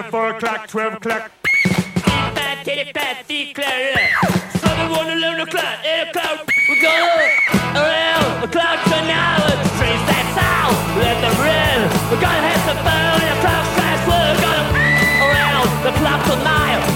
o'clock, four o'clock, twelve o'clock. Fat titty fat declare Seven one eleven o'clock, eight o'clock. We go around o'clock to now. Trace that sound, let them ring. We're gonna have some fun in a clock crash. We're gonna around the clock tonight.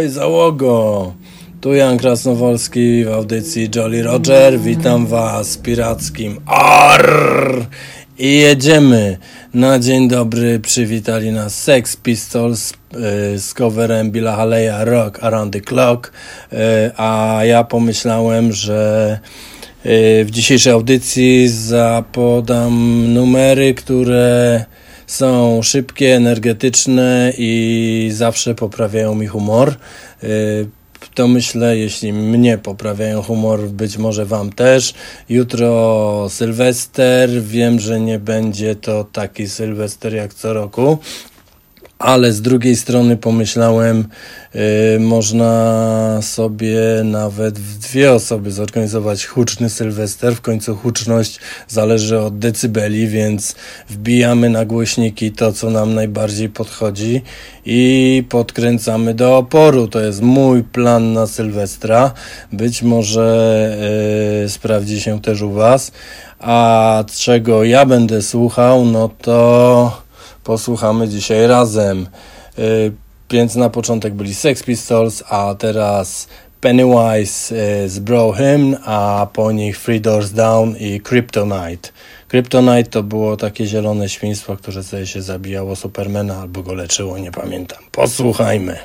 Ahoj, załogo! Tu Jan Krasnowolski w audycji Jolly Roger. Witam Was pirackim ARR! I jedziemy. Na dzień dobry przywitali nas Sex Pistols y, z coverem Billa Haleya Rock Around the Clock. Y, a ja pomyślałem, że y, w dzisiejszej audycji zapodam numery, które są szybkie, energetyczne i zawsze poprawiają mi humor. Y, To myślę, jeśli mnie poprawiają humor, być może Wam też. Jutro Sylwester. Wiem, że nie będzie to taki Sylwester jak co roku. Ale z drugiej strony pomyślałem, y, można sobie nawet w dwie osoby zorganizować huczny Sylwester. W końcu huczność zależy od decybeli, więc wbijamy na głośniki to, co nam najbardziej podchodzi i podkręcamy do oporu. To jest mój plan na Sylwestra. Być może y, sprawdzi się też u Was. A czego ja będę słuchał, no to posłuchamy dzisiaj razem. Y, Więc na początek byli Sex Pistols, a teraz Pennywise y, z Bro Hymn, a po nich Three Doors Down i Kryptonite. Kryptonite to było takie zielone świństwo, które zdaje się zabijało Supermana albo go leczyło, nie pamiętam. Posłuchajmy.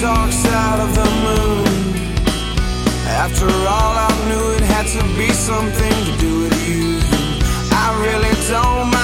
dark side of the moon. After all, I knew it had to be something to do with you. I really don't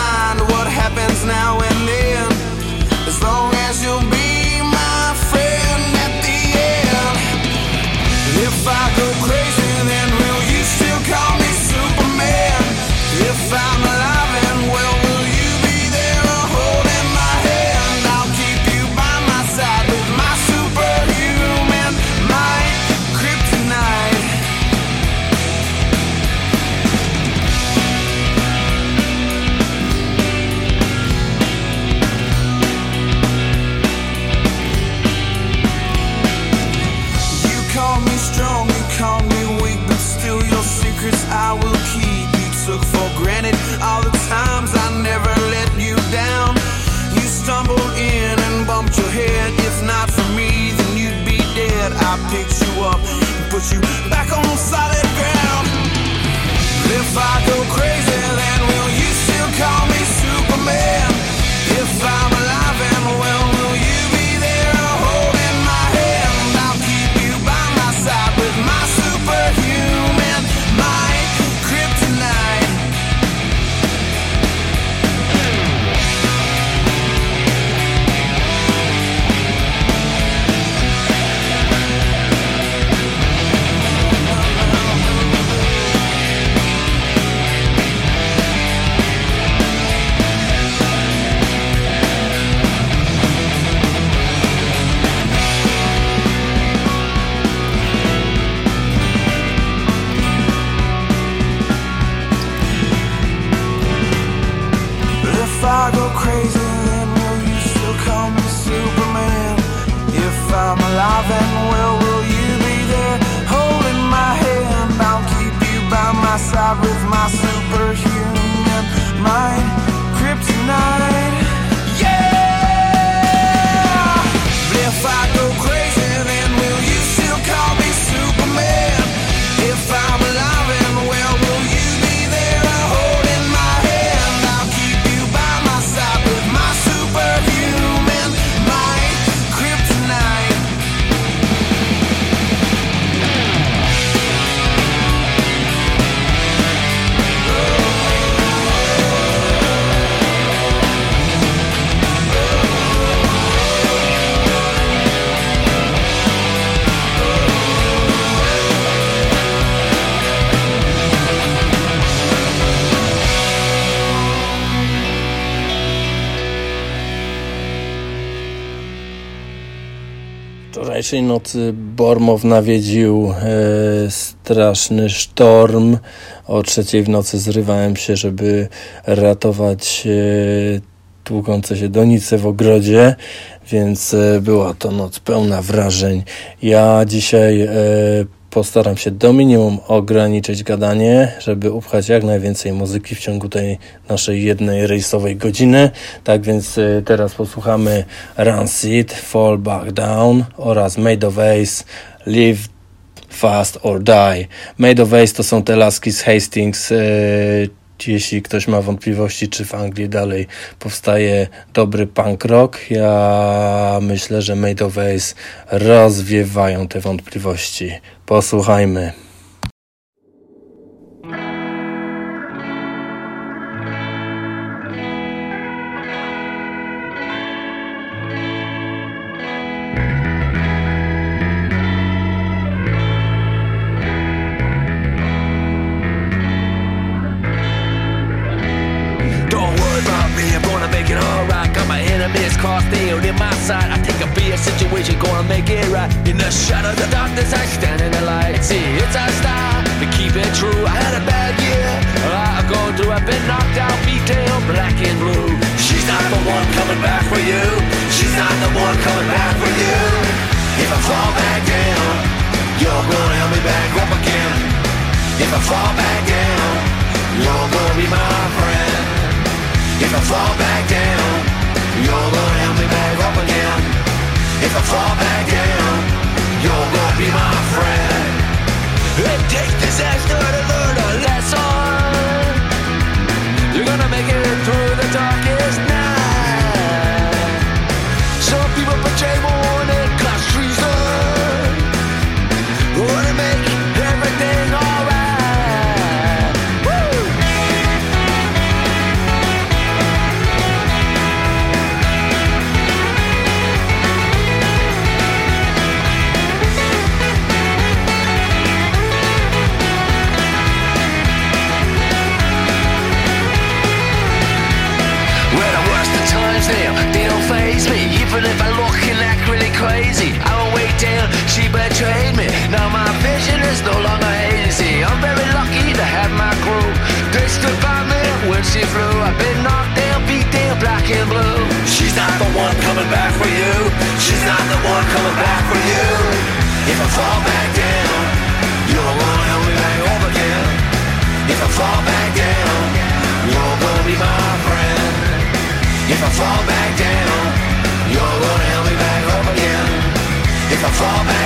if I go crazy. I go crazy, then will you still call me Superman? If I'm alive and well, will Wczorajszej nocy Bormow nawiedził e, straszny sztorm. O trzeciej w nocy zrywałem się, żeby ratować e, tłukące się donice w ogrodzie, więc e, była to noc pełna wrażeń. Ja dzisiaj e, postaram się do minimum ograniczyć gadanie, żeby upchać jak najwięcej muzyki w ciągu tej naszej jednej rejsowej godziny. Tak więc e, teraz posłuchamy Rancid, Fall Back Down oraz Made of Ace, Live Fast or Die. Made of Ace to są te laski z Hastings. e, jeśli ktoś ma wątpliwości, czy w Anglii dalej powstaje dobry punk rock, ja myślę, że Made of Ace rozwiewają te wątpliwości. Posłuchajmy. Sight. I think I'll be a situation, gonna make it right. In the shadow of the darkness, I stand in the light. See, it's our style to keep it true. I had a bad year, a lot of go through. I've been knocked out, beat down, black and blue. She's not the one coming back for you. She's not the one coming back for you. If I fall back down, you're gonna help me back up again. If I fall back down, you're gonna be my friend. If I fall back down, you're gonna help me back. If I fall back down, you're gonna be my friend. It takes disaster to learn a lesson. You're gonna make it through betrayed me. Now my vision is no longer hazy. I'm very lucky to have my crew. They stood by me when she flew. I've been knocked down, beat down, black and blue. She's not the one coming back for you. She's not the one coming back for you. If I fall back down, you're gonna help me back up again. If I fall back down, you're gonna be my friend. If I fall back down, you're gonna help me back up again. If I fall back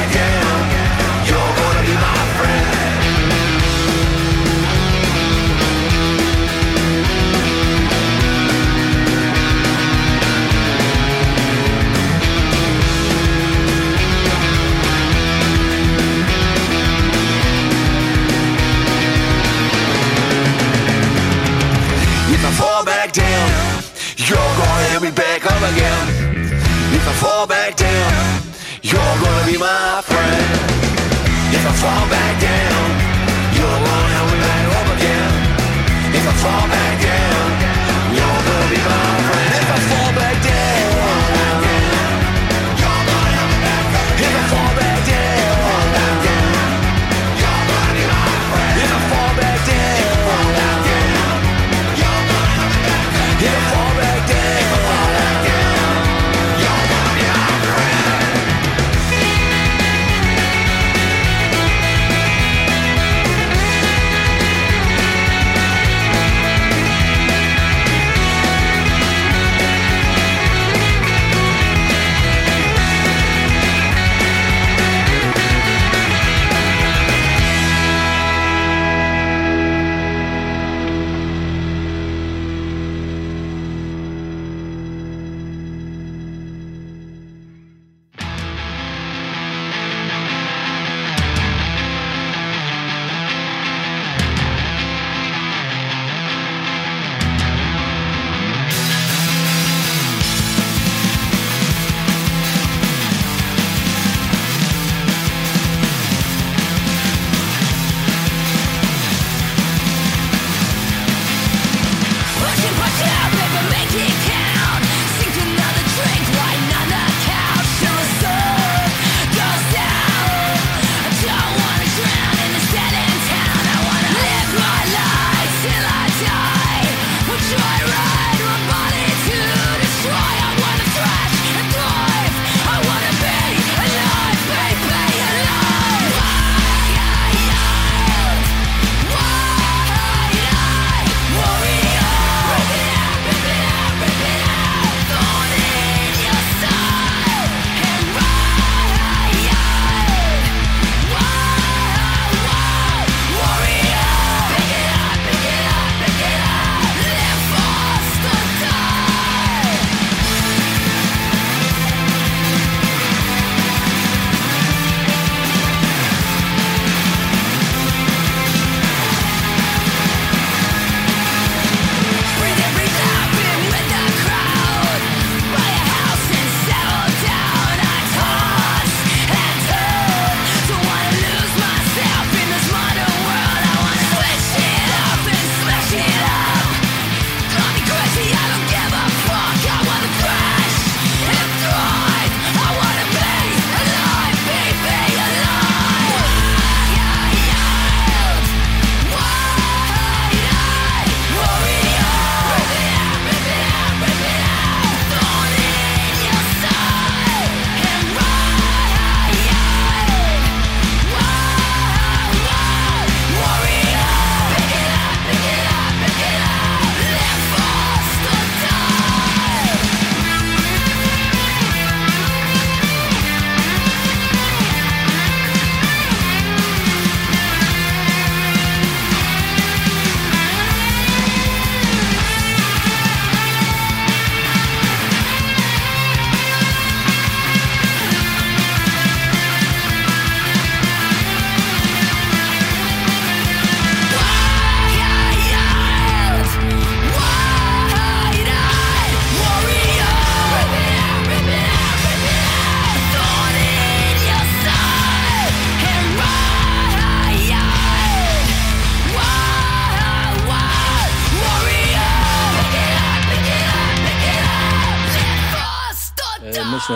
be my friend. If I fall back down, you're gonna help me back up again. If I fall back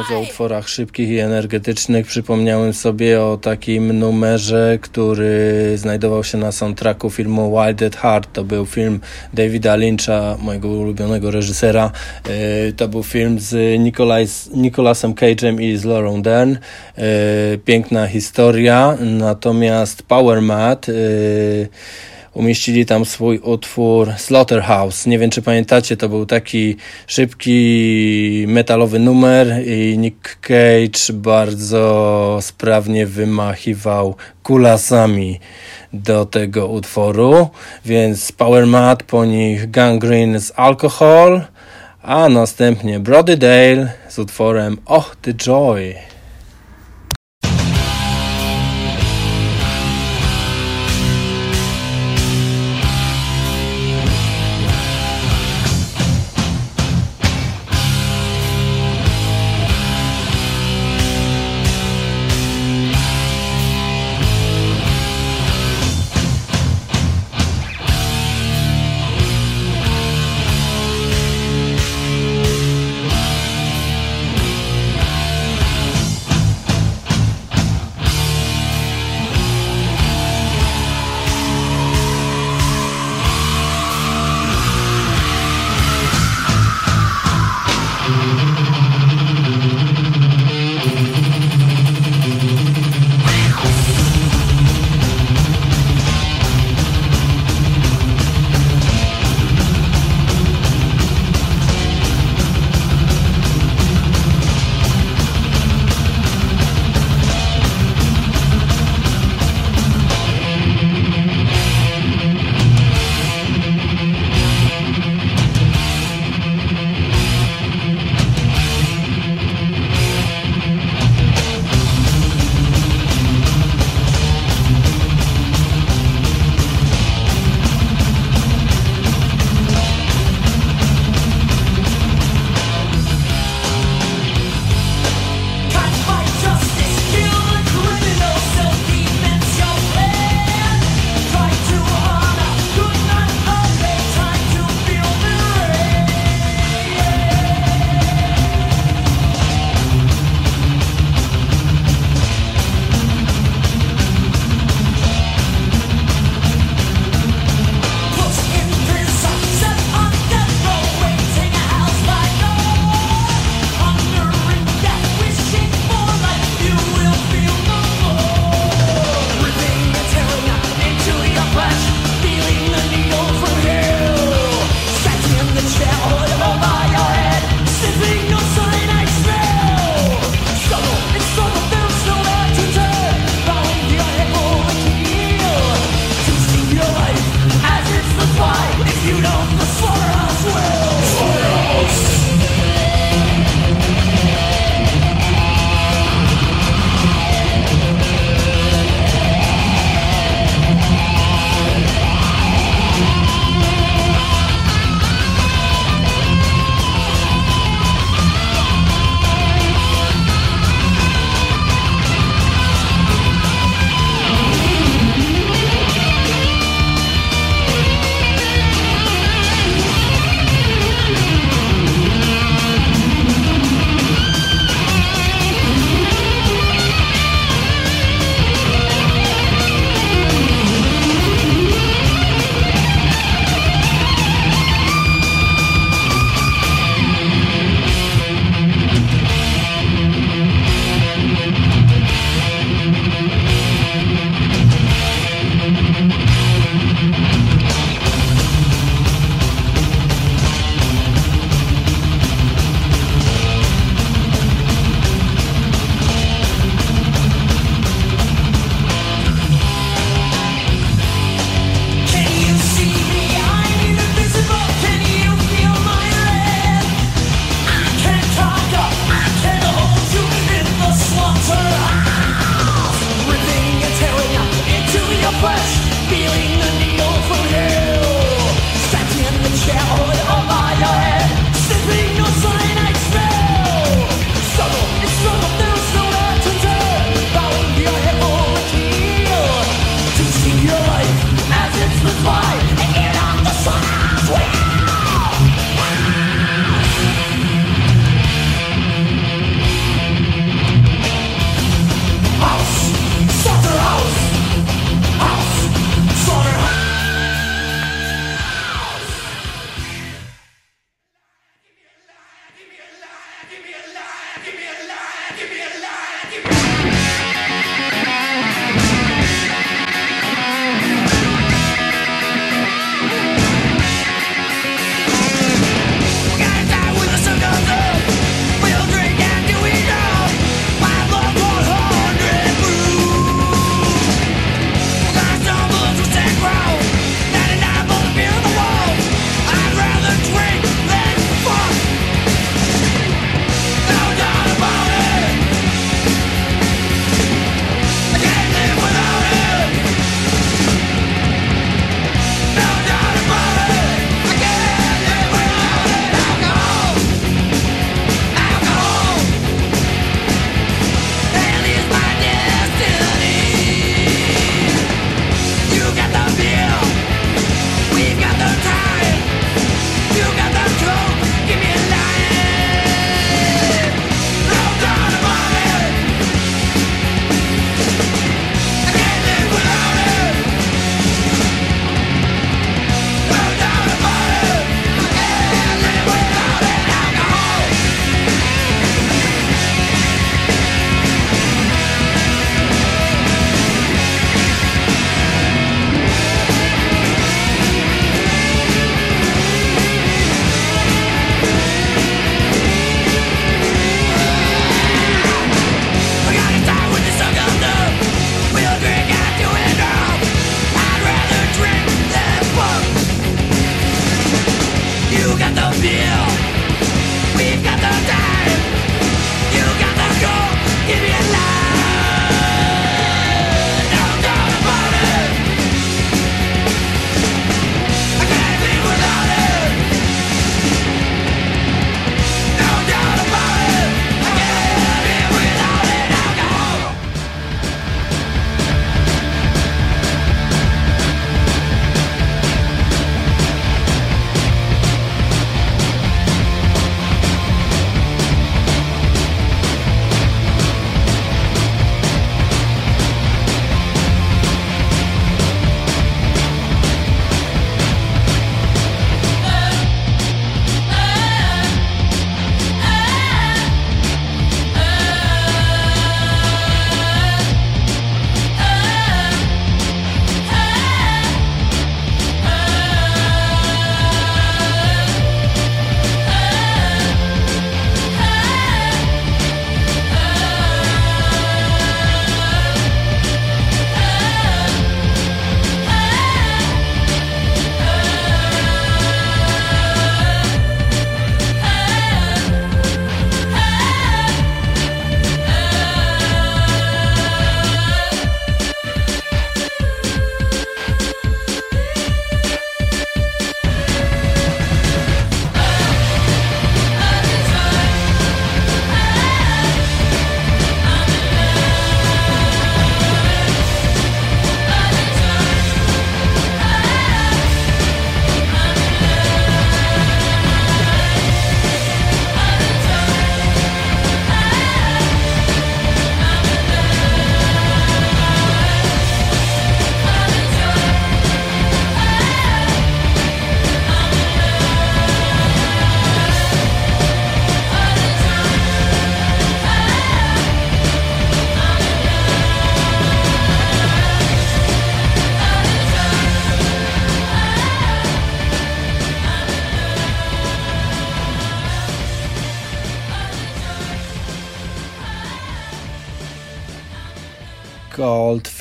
Myśląc o utworach szybkich i energetycznych, przypomniałem sobie o takim numerze, który znajdował się na soundtracku filmu Wild at Heart. To był film Davida Lyncha, mojego ulubionego reżysera. E, To był film z Nicolas, Nicolasem Cage'em i z Laurą Dern. E, Piękna historia, natomiast Power Mat e, umieścili tam swój utwór Slaughterhouse. Nie wiem, czy pamiętacie, to był taki szybki metalowy numer i Nick Cage bardzo sprawnie wymachiwał kulasami do tego utworu, więc Power Mat, po nich Gangrene z Alcohol, a następnie Brody Dale z utworem Oh the Joy.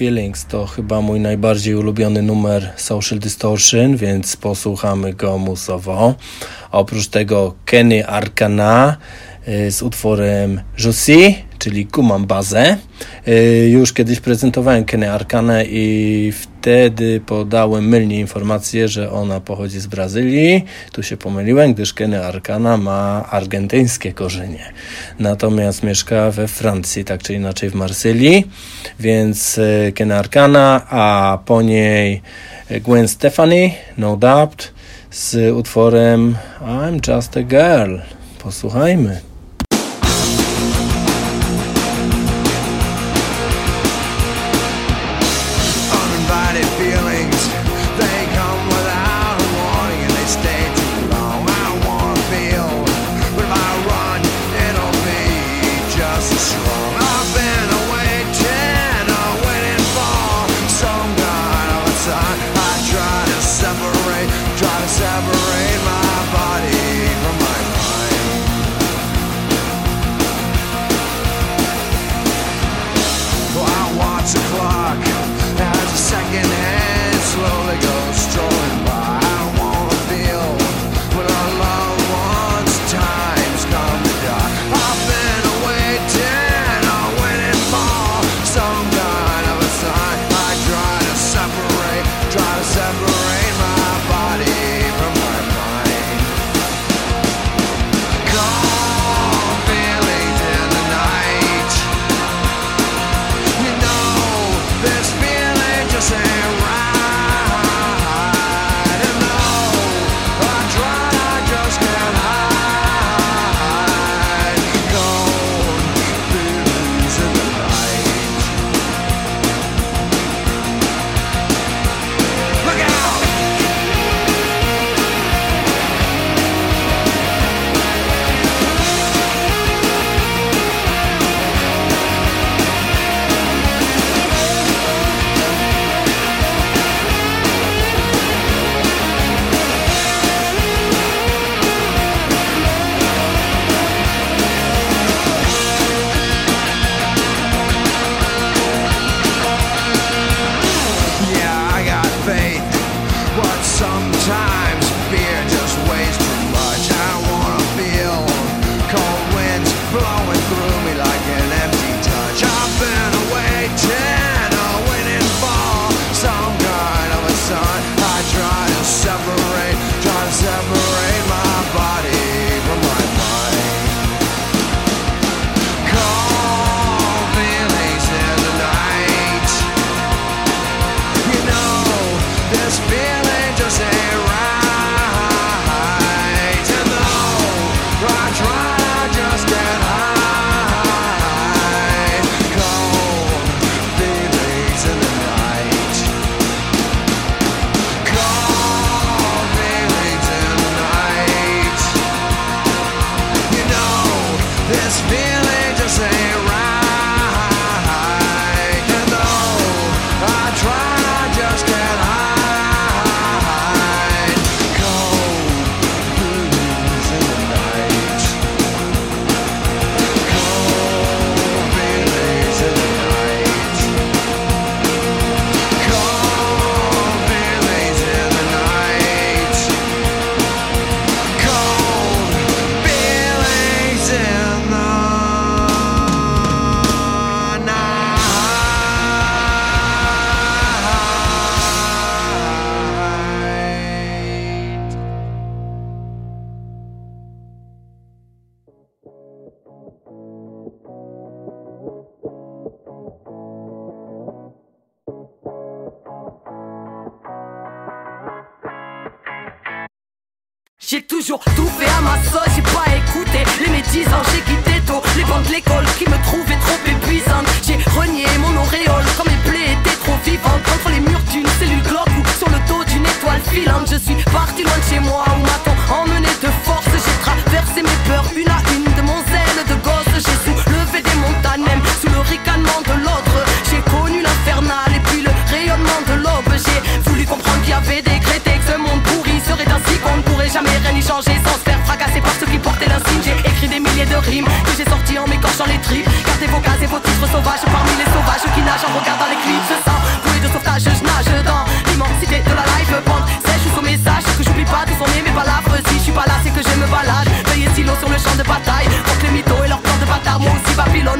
Feelings to chyba mój najbardziej ulubiony numer Social Distortion, więc posłuchamy go musowo. Oprócz tego Kenny Arcana y, z utworem Josie, czyli Kumam Bazę. Y, już kiedyś prezentowałem Kenny Arcana i w wtedy podałem mylnie informację, że ona pochodzi z Brazylii. Tu się pomyliłem, gdyż Kenny Arcana ma argentyńskie korzenie. Natomiast mieszka we Francji, tak czy inaczej w Marsylii, więc Kenny Arcana, a po niej e, Gwen Stefani, No Doubt, z utworem I'm Just a Girl. Posłuchajmy.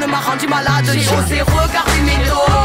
ne m'a rendu malade. J'ai osé regarder mes dos.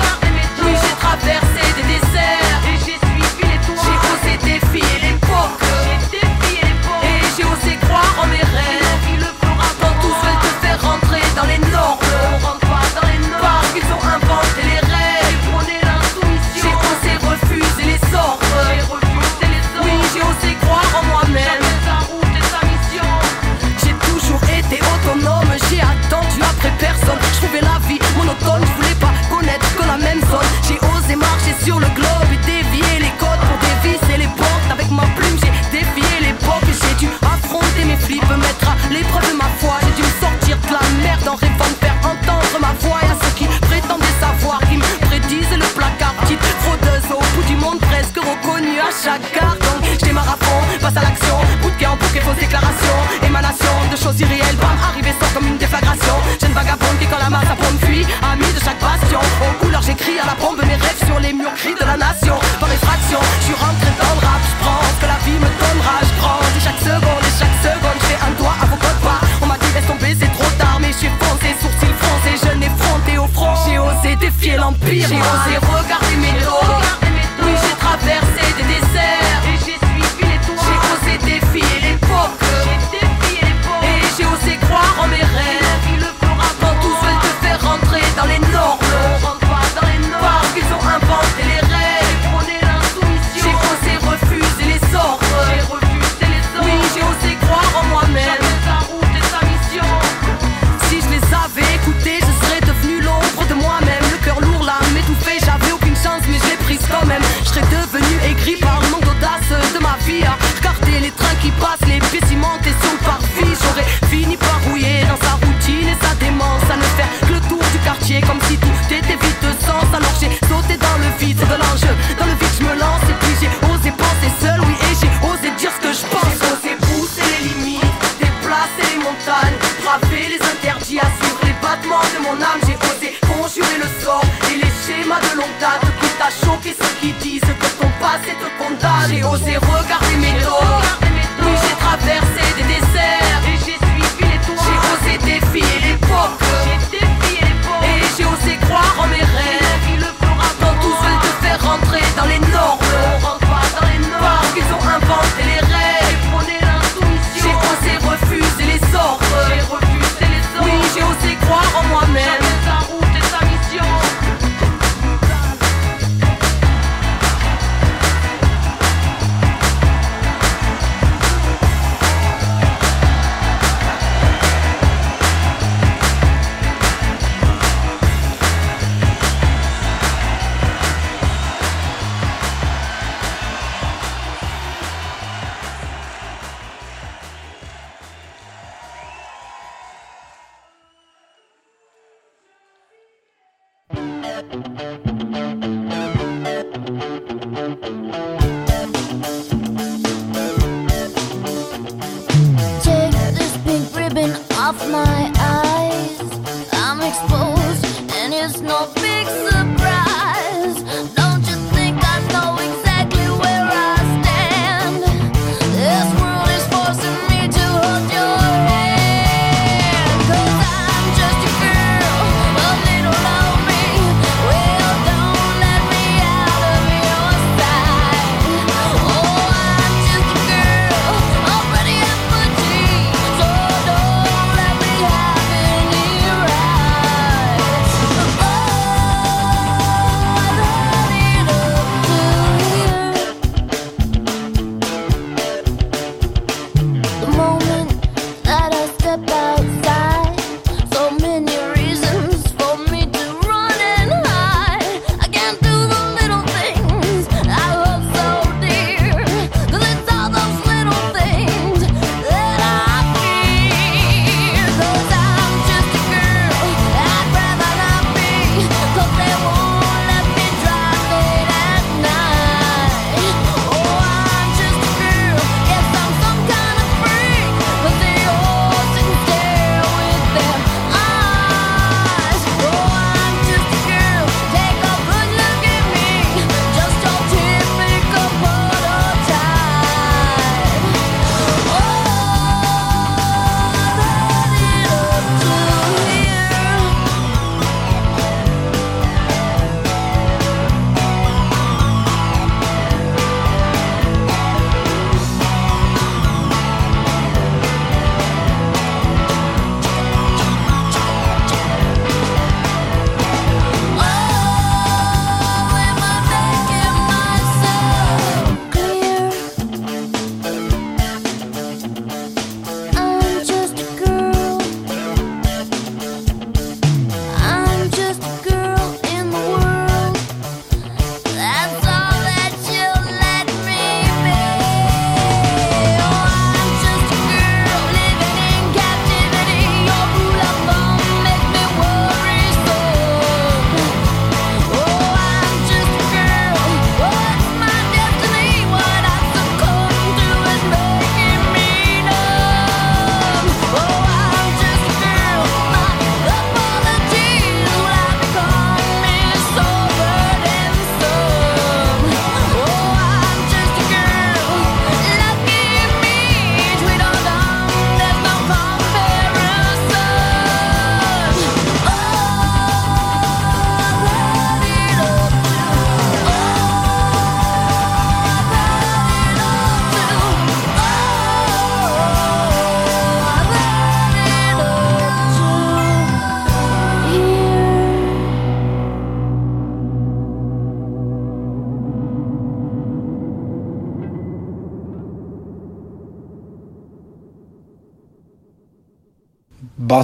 passion. En couleur j'écris à la bombe mes rêves sur les murs gris de la nation. Dans mes fractions, je suis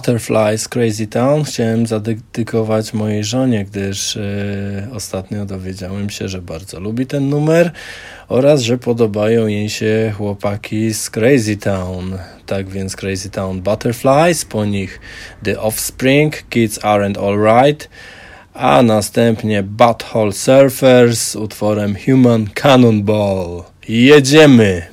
Butterflies Crazy Town chciałem zadedykować mojej żonie, gdyż e, ostatnio dowiedziałem się, że bardzo lubi ten numer oraz, że podobają jej się chłopaki z Crazy Town. Tak więc Crazy Town Butterflies, po nich The Offspring, Kids Aren't Alright, a następnie Butthole Surfers z utworem Human Cannonball. Jedziemy!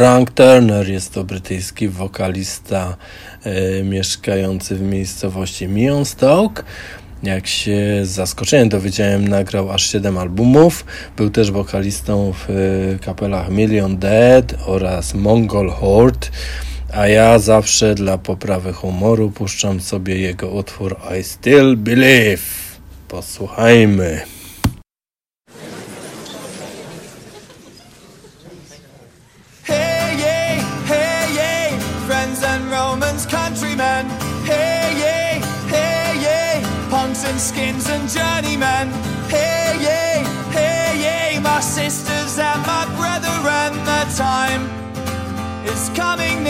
Frank Turner jest to brytyjski wokalista e, mieszkający w miejscowości Stoke. Jak się z zaskoczeniem dowiedziałem, nagrał aż 7 albumów. Był też wokalistą w e, kapelach Million Dead oraz Mongol Horde. A ja zawsze dla poprawy humoru puszczam sobie jego utwór I Still Believe. Posłuchajmy. skins and journeymen. Hey, yay, hey, yay, my sisters and my brethren, the time is coming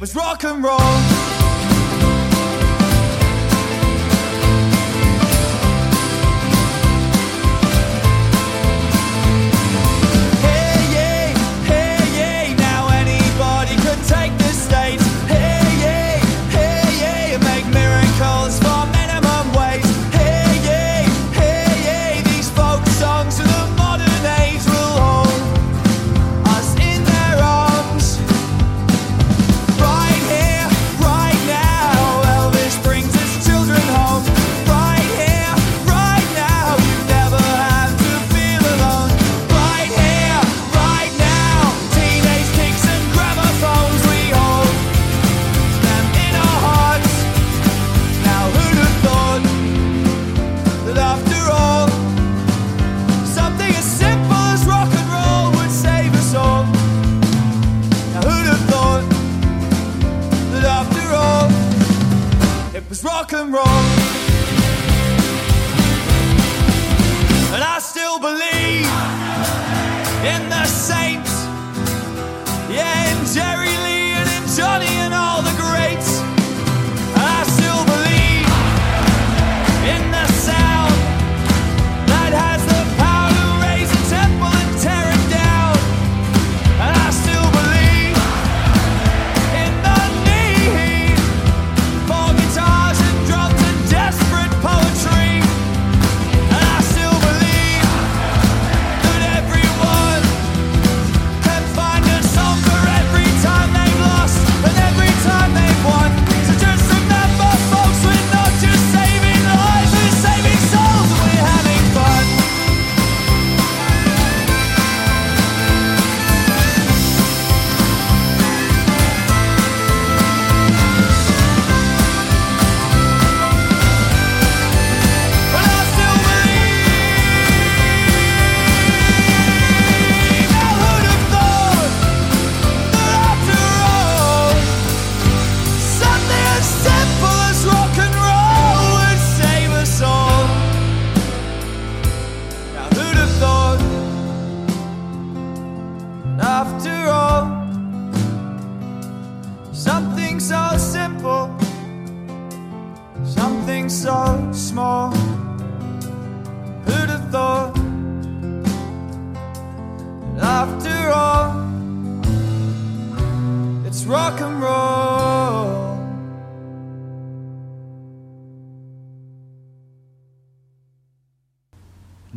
was rock and roll.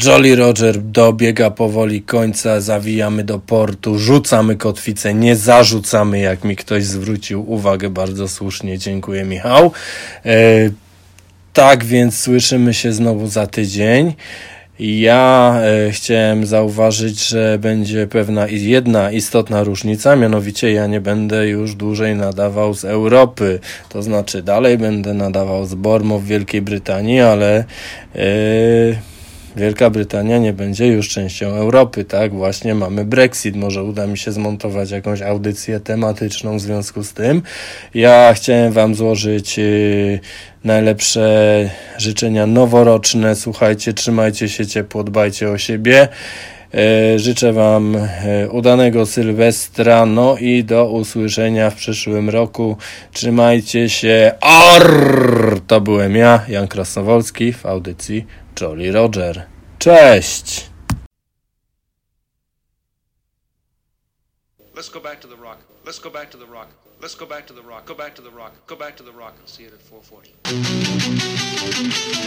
Jolly Roger dobiega powoli końca, zawijamy do portu, rzucamy kotwicę, nie zarzucamy, jak mi ktoś zwrócił uwagę, bardzo słusznie, dziękuję Michał. E, tak więc słyszymy się znowu za tydzień. Ja e, chciałem zauważyć, że będzie pewna jedna istotna różnica, mianowicie ja nie będę już dłużej nadawał z Europy. To znaczy, dalej będę nadawał z Bormo w Wielkiej Brytanii, ale. Yy Wielka Brytania nie będzie już częścią Europy, tak? Właśnie mamy Brexit. Może uda mi się zmontować jakąś audycję tematyczną w związku z tym. Ja chciałem Wam złożyć yy, najlepsze życzenia noworoczne. Słuchajcie, trzymajcie się ciepło, dbajcie o siebie. E, Życzę Wam e, udanego Sylwestra, no i do usłyszenia w przyszłym roku. Trzymajcie się. Arr! To byłem ja, Jan Krasnowolski w audycji Jolly Roger. Cześć! Let's go back to the rock. Let's go back to the rock. Let's go back to the rock. Go back to the rock. Go back to the rock and see it at 440.